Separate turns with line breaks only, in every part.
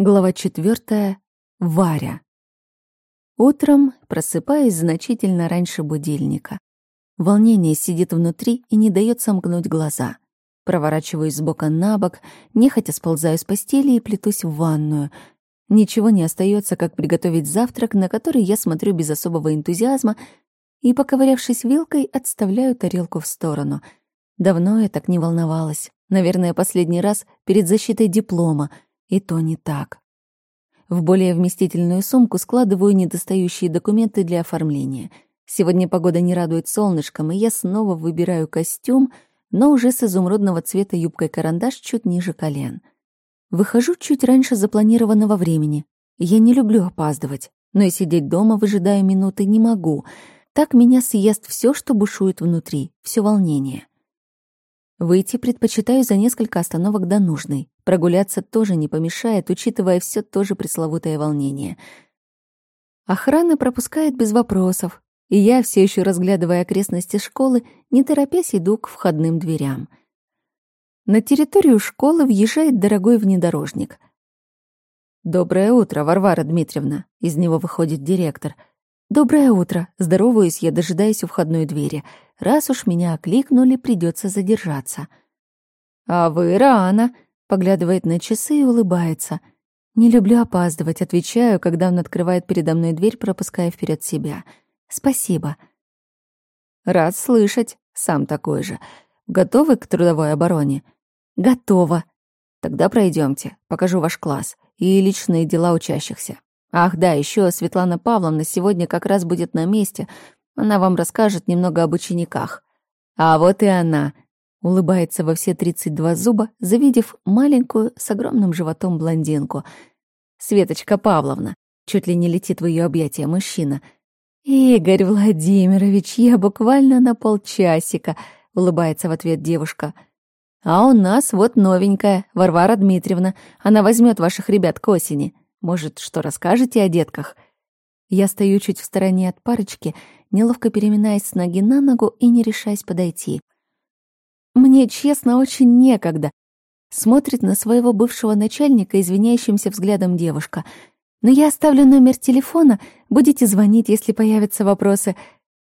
Глава четвертая. Варя. Утром просыпаюсь значительно раньше будильника. Волнение сидит внутри и не дает сомкнуть глаза. Проворачиваюсь с бока на бок, нехотя сползаю с постели и плетусь в ванную. Ничего не остается, как приготовить завтрак, на который я смотрю без особого энтузиазма и, поковырявшись вилкой, отставляю тарелку в сторону. Давно я так не волновалась. Наверное, последний раз перед защитой диплома — и то не так. В более вместительную сумку складываю недостающие документы для оформления. Сегодня погода не радует солнышком, и я снова выбираю костюм, но уже с изумрудного цвета юбкой-карандаш чуть ниже колен. Выхожу чуть раньше запланированного времени. Я не люблю опаздывать, но и сидеть дома, выжидая минуты, не могу. Так меня съест все, что бушует внутри, все волнение. Выйти предпочитаю за несколько остановок до нужной. Прогуляться тоже не помешает, учитывая все то же пресловутое волнение. Охрана пропускает без вопросов, и я, все еще разглядывая окрестности школы, не торопясь иду к входным дверям. На территорию школы въезжает дорогой внедорожник. «Доброе утро, Варвара Дмитриевна!» Из него выходит директор. «Доброе утро!» Здороваюсь я, дожидаясь у входной двери — Раз уж меня окликнули, придется задержаться. «А вы рано», — поглядывает на часы и улыбается. «Не люблю опаздывать», — отвечаю, когда он открывает передо мной дверь, пропуская вперед себя. «Спасибо». «Рад слышать. Сам такой же. Готовы к трудовой обороне?» «Готова». «Тогда пройдемте. Покажу ваш класс и личные дела учащихся. Ах, да, еще Светлана Павловна сегодня как раз будет на месте, она вам расскажет немного об учениках. А вот и она, улыбается во все 32 зуба, завидев маленькую с огромным животом блондинку. Светочка Павловна. Чуть ли не летит в ее объятия мужчина. «Игорь Владимирович, я буквально на полчасика», — улыбается в ответ девушка. «А у нас вот новенькая, Варвара Дмитриевна. Она возьмет ваших ребят к осени. Может, что расскажете о детках?» Я стою чуть в стороне от парочки неловко переминаясь с ноги на ногу и не решаясь подойти. «Мне, честно, очень некогда», — смотрит на своего бывшего начальника извиняющимся взглядом девушка. «Но я оставлю номер телефона, будете звонить, если появятся вопросы».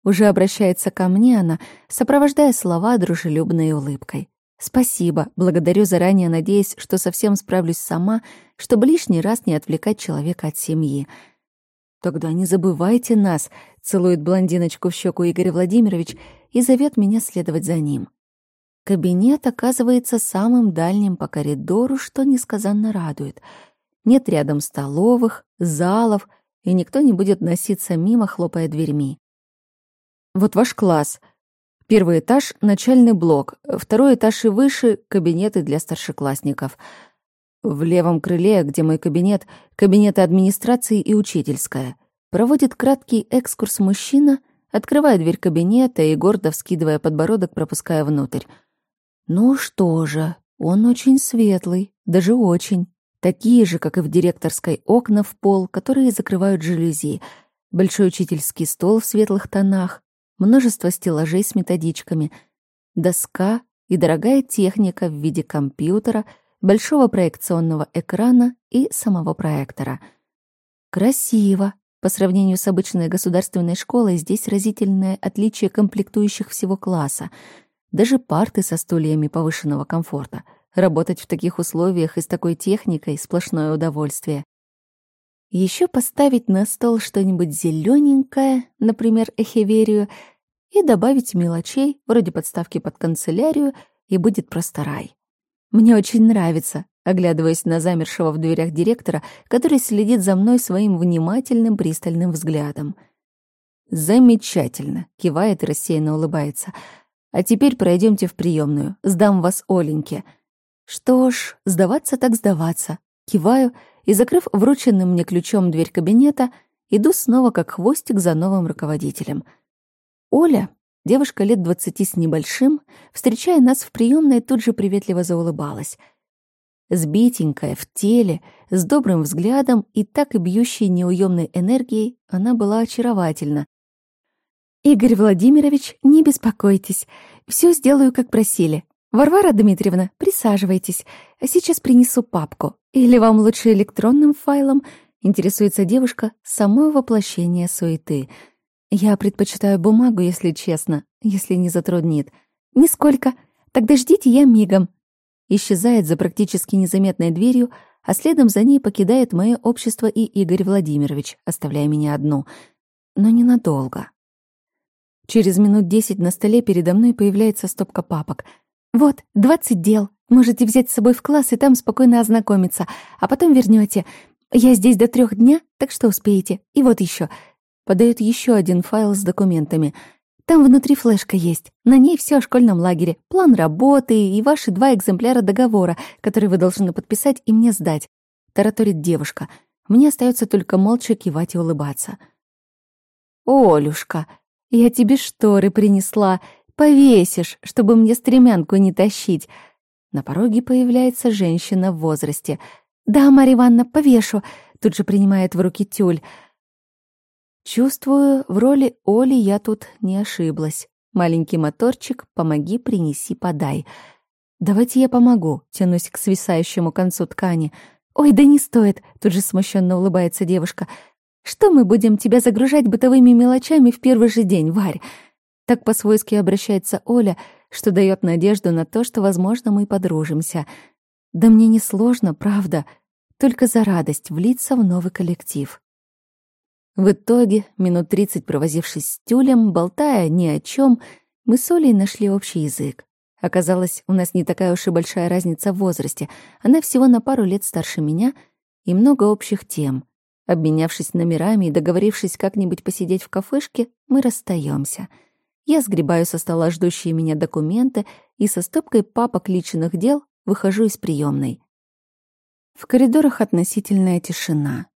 Уже обращается ко мне она, сопровождая слова дружелюбной улыбкой. «Спасибо, благодарю заранее, надеясь, что совсем справлюсь сама, чтобы лишний раз не отвлекать человека от семьи». «Тогда не забывайте нас», — целует блондиночку в щеку Игорь Владимирович и зовет меня следовать за ним. Кабинет оказывается самым дальним по коридору, что несказанно радует. Нет рядом столовых, залов, и никто не будет носиться мимо, хлопая дверьми. Вот ваш класс. Первый этаж — начальный блок, второй этаж и выше — кабинеты для старшеклассников — в левом крыле, где мой кабинет, кабинеты администрации и учительская. Проводит краткий экскурс мужчина, открывая дверь кабинета и, гордо вскидывая подбородок, пропуская внутрь. Ну что же, он очень светлый, даже очень. Такие же, как и в директорской, окна в пол, которые закрывают жалюзи, большой учительский стол в светлых тонах, множество стеллажей с методичками, доска и дорогая техника в виде компьютера — большого проекционного экрана и самого проектора. Красиво. По сравнению с обычной государственной школой, здесь разительное отличие комплектующих всего класса. Даже парты со стульями повышенного комфорта. Работать в таких условиях и с такой техникой — сплошное удовольствие. Еще поставить на стол что-нибудь зелененькое, например, эхиверию, и добавить мелочей, вроде подставки под канцелярию, и будет просто рай. Мне очень нравится, оглядываясь на замершего в дверях директора, который следит за мной своим внимательным пристальным взглядом. «Замечательно», — кивает и рассеянно улыбается. «А теперь пройдемте в приемную. Сдам вас Оленьке». «Что ж, сдаваться так сдаваться». Киваю и, закрыв врученным мне ключом дверь кабинета, иду снова как хвостик за новым руководителем. Оля Девушка лет двадцати с небольшим, встречая нас в приемной, тут же приветливо заулыбалась. Сбитенькая, в теле, с добрым взглядом и так и бьющей неуемной энергией, она была очаровательна. «Игорь Владимирович, не беспокойтесь, все сделаю, как просили. «Варвара Дмитриевна, присаживайтесь. Сейчас принесу папку. Или вам лучше электронным файлом?» Интересуется девушка самое воплощение суеты. «Я предпочитаю бумагу, если честно, если не затруднит». «Нисколько. Тогда ждите, я мигом». Исчезает за практически незаметной дверью, а следом за ней покидает мое общество и Игорь Владимирович, оставляя меня одну. Но ненадолго. Через минут десять на столе передо мной появляется стопка папок — «Вот, двадцать дел. Можете взять с собой в класс и там спокойно ознакомиться, а потом вернете. Я здесь до трех дня, так что успеете. И вот еще. Подает еще один файл с документами. Там внутри флешка есть. На ней все о школьном лагере, план работы и ваши два экземпляра договора, которые вы должны подписать и мне сдать. Тараторит девушка. Мне остается только молча кивать и улыбаться. «Олюшка, я тебе шторы принесла. Повесишь, чтобы мне стремянку не тащить. На пороге появляется женщина в возрасте. «Да, Марья Ивановна, повешу», — тут же принимает в руки тюль. Чувствую, в роли Оли я тут не ошиблась. Маленький моторчик, помоги, принеси, подай. Давайте я помогу, тянусь к свисающему концу ткани. Ой, да не стоит, тут же смущенно улыбается девушка. Что мы будем тебя загружать бытовыми мелочами в первый же день, Варь? Так по-свойски обращается Оля, что дает надежду на то, что, возможно, мы подружимся. Да мне не сложно, правда, только за радость влиться в новый коллектив. В итоге, минут тридцать провозившись с тюлем, болтая ни о чем, мы с Олей нашли общий язык. Оказалось, у нас не такая уж и большая разница в возрасте. Она всего на пару лет старше меня и много общих тем. Обменявшись номерами и договорившись как-нибудь посидеть в кафешке, мы расстаемся — я сгребаю со стола ждущие меня документы и со стопкой папок личных дел выхожу из приемной. В коридорах относительная тишина.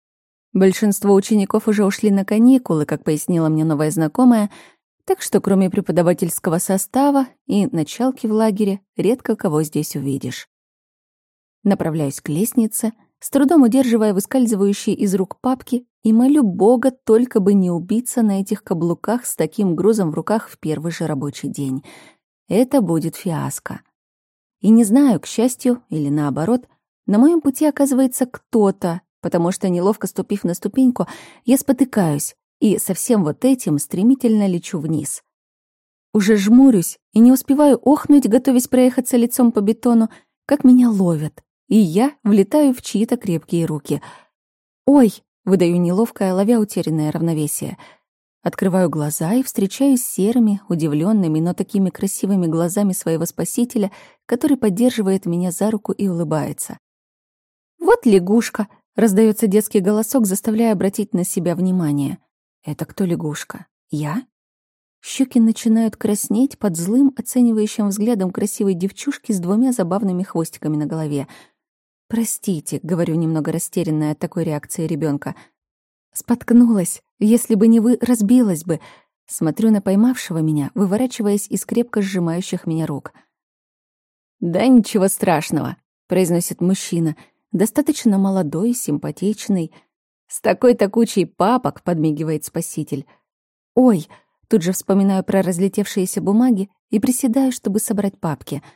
Большинство учеников уже ушли на каникулы, как пояснила мне новая знакомая, так что кроме преподавательского состава и началки в лагере редко кого здесь увидишь. Направляюсь к лестнице — с трудом удерживая выскальзывающие из рук папки, и молю Бога только бы не убиться на этих каблуках с таким грузом в руках в первый же рабочий день. Это будет фиаско. И не знаю, к счастью или наоборот, на моем пути оказывается кто-то, потому что, неловко ступив на ступеньку, я спотыкаюсь и со всем вот этим стремительно лечу вниз. Уже жмурюсь и не успеваю охнуть, готовясь проехаться лицом по бетону, как меня ловят и я влетаю в чьи-то крепкие руки. «Ой!» — выдаю неловкое, ловя утерянное равновесие. Открываю глаза и встречаюсь серыми, удивленными, но такими красивыми глазами своего спасителя, который поддерживает меня за руку и улыбается. «Вот лягушка!» — раздается детский голосок, заставляя обратить на себя внимание. «Это кто лягушка? Я?» Щеки начинают краснеть под злым, оценивающим взглядом красивой девчушки с двумя забавными хвостиками на голове — «Простите», — говорю немного растерянная от такой реакции ребенка. «Споткнулась. Если бы не вы, разбилась бы». Смотрю на поймавшего меня, выворачиваясь из крепко сжимающих меня рук. «Да ничего страшного», — произносит мужчина, достаточно молодой, симпатичный. «С такой-то кучей папок», — подмигивает спаситель. «Ой», — тут же вспоминаю про разлетевшиеся бумаги и приседаю, чтобы собрать папки —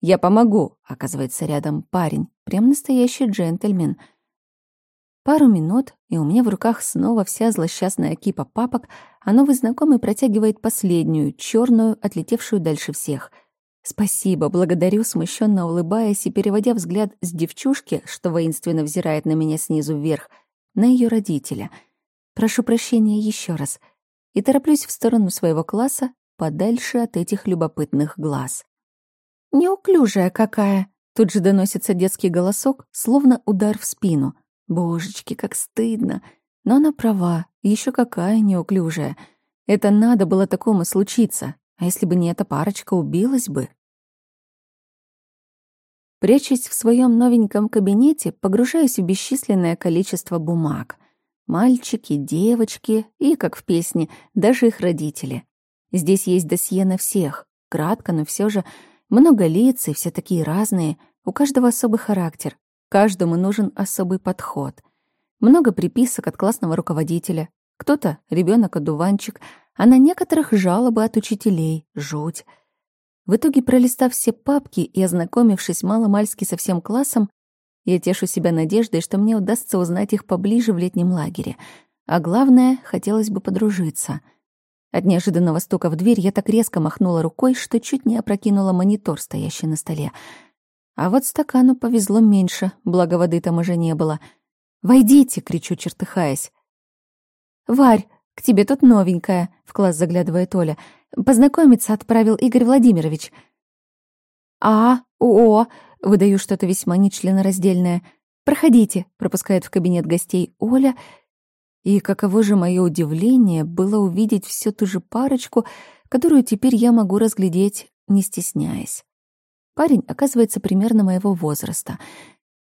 «Я помогу», — оказывается рядом парень, прям настоящий джентльмен. Пару минут, и у меня в руках снова вся злосчастная кипа папок, а новый знакомый протягивает последнюю, черную, отлетевшую дальше всех. «Спасибо, благодарю», смущенно улыбаясь и переводя взгляд с девчушки, что воинственно взирает на меня снизу вверх, на ее родителя. «Прошу прощения еще раз» и тороплюсь в сторону своего класса, подальше от этих любопытных глаз. «Неуклюжая какая!» Тут же доносится детский голосок, словно удар в спину. Божечки, как стыдно. Но она права, еще какая неуклюжая. Это надо было такому случиться. А если бы не эта парочка, убилась бы. Прячась в своем новеньком кабинете, погружаюсь в бесчисленное количество бумаг. Мальчики, девочки и, как в песне, даже их родители. Здесь есть досье на всех. Кратко, но все же много лиц, и все такие разные, у каждого особый характер, каждому нужен особый подход. Много приписок от классного руководителя, кто-то ребенок одуванчик а на некоторых жалобы от учителей, жуть. В итоге, пролистав все папки и ознакомившись маломальски со всем классом, я тешу себя надеждой, что мне удастся узнать их поближе в летнем лагере. А главное, хотелось бы подружиться. От неожиданного стука в дверь я так резко махнула рукой, что чуть не опрокинула монитор, стоящий на столе. А вот стакану повезло меньше, благо воды там уже не было. «Войдите!» — кричу, чертыхаясь. «Варь, к тебе тут новенькая», — в класс заглядывает Оля. «Познакомиться отправил Игорь Владимирович». «А, о, выдаю что-то весьма нечленораздельное. Проходите», — пропускает в кабинет гостей Оля. И каково же мое удивление было увидеть всю ту же парочку, которую теперь я могу разглядеть, не стесняясь. Парень оказывается примерно моего возраста —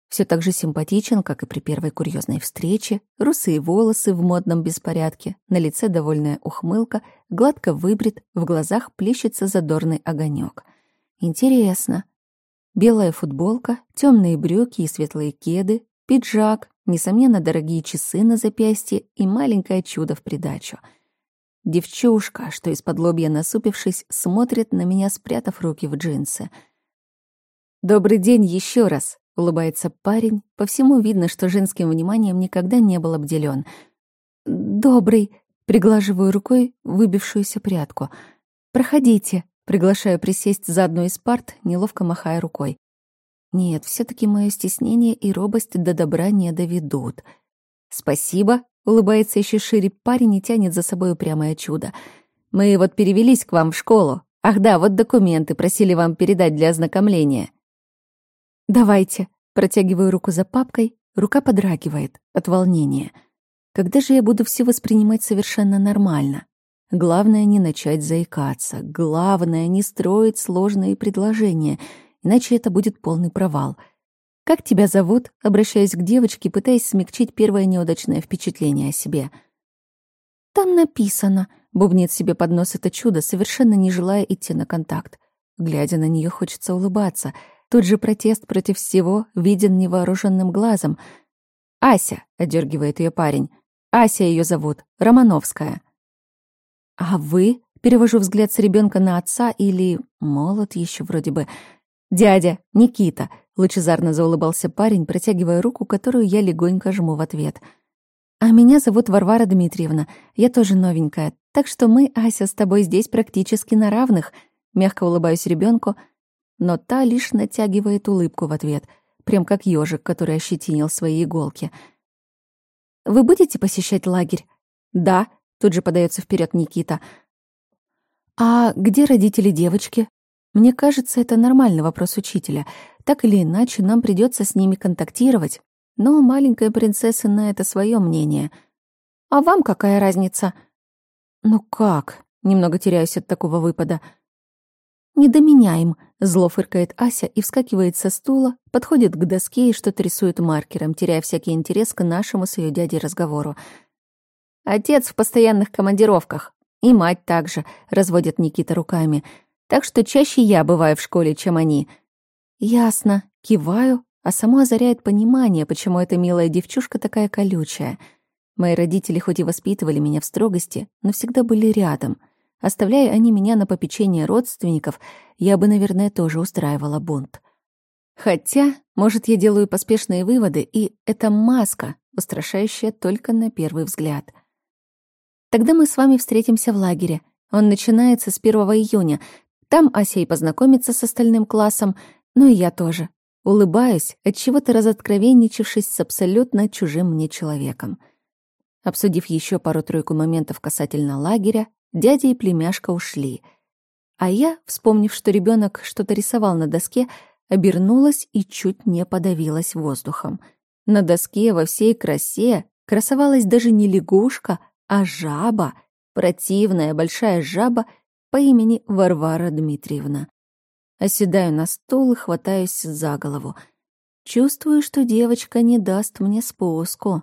все так же симпатичен, как и при первой курьезной встрече, русые волосы в модном беспорядке, на лице довольная ухмылка, гладко выбрит, в глазах плещется задорный огонек. Интересно. Белая футболка, темные брюки и светлые кеды, пиджак, несомненно, дорогие часы на запястье и маленькое чудо в придачу. Девчушка, что из-под лобья насупившись, смотрит на меня, спрятав руки в джинсы. «Добрый день еще раз!» Улыбается парень. По всему видно, что женским вниманием никогда не был обделен. «Добрый», — приглаживаю рукой выбившуюся прядку. «Проходите», — приглашаю присесть за одну из парт, неловко махая рукой. Нет, все таки мое стеснение и робость до добра не доведут. «Спасибо», — улыбается еще шире парень и тянет за собой упрямое чудо. «Мы вот перевелись к вам в школу. Ах да, вот документы просили вам передать для ознакомления». «Давайте». Протягиваю руку за папкой, рука подрагивает от волнения. Когда же я буду все воспринимать совершенно нормально? Главное не начать заикаться. Главное не строить сложные предложения, иначе это будет полный провал. «Как тебя зовут?» — обращаясь к девочке, пытаясь смягчить первое неудачное впечатление о себе. «Там написано», — бубнит себе под нос это чудо, совершенно не желая идти на контакт. Глядя на нее, хочется улыбаться — Тут же протест против всего виден невооруженным глазом. «Ася», — одергивает ее парень. «Ася ее зовут, Романовская». «А вы?» — перевожу взгляд с ребенка на отца или... Молод еще вроде бы. «Дядя, Никита», — лучезарно заулыбался парень, протягивая руку, которую я легонько жму в ответ. «А меня зовут Варвара Дмитриевна. Я тоже новенькая. Так что мы, Ася, с тобой здесь практически на равных». Мягко улыбаюсь ребенку, но та лишь натягивает улыбку в ответ, прям как ежик, который ощетинил свои иголки. «Вы будете посещать лагерь?» «Да», — тут же подается вперед Никита. «А где родители девочки?» Мне кажется, это нормальный вопрос учителя. Так или иначе, нам придется с ними контактировать. Но маленькая принцесса на это свое мнение. А вам какая разница? Ну как? Немного теряюсь от такого выпада. «Не до меня им», — зло фыркает Ася и вскакивает со стула, подходит к доске и что-то рисует маркером, теряя всякий интерес к нашему с ее дядей разговору. «Отец в постоянных командировках. И мать также», — разводит Никита руками. «Так что чаще я бываю в школе, чем они». «Ясно». Киваю, а само озаряет понимание, почему эта милая девчушка такая колючая. Мои родители хоть и воспитывали меня в строгости, но всегда были рядом — Оставляя они меня на попечение родственников, я бы, наверное, тоже устраивала бунт. Хотя, может, я делаю поспешные выводы, и это маска, устрашающая только на первый взгляд. Тогда мы с вами встретимся в лагере. Он начинается с 1 июня. Там Ася и познакомится с остальным классом, ну и я тоже. Улыбаюсь, отчего-то разоткровенничавшись с абсолютно чужим мне человеком. Обсудив еще пару-тройку моментов касательно лагеря, Дядя и племяшка ушли. А я, вспомнив, что ребенок что-то рисовал на доске, обернулась и чуть не подавилась воздухом. На доске во всей красе красовалась даже не лягушка, а жаба, противная большая жаба по имени Варвара Дмитриевна. Оседаю на стул и хватаюсь за голову. Чувствую, что девочка не даст мне спуску.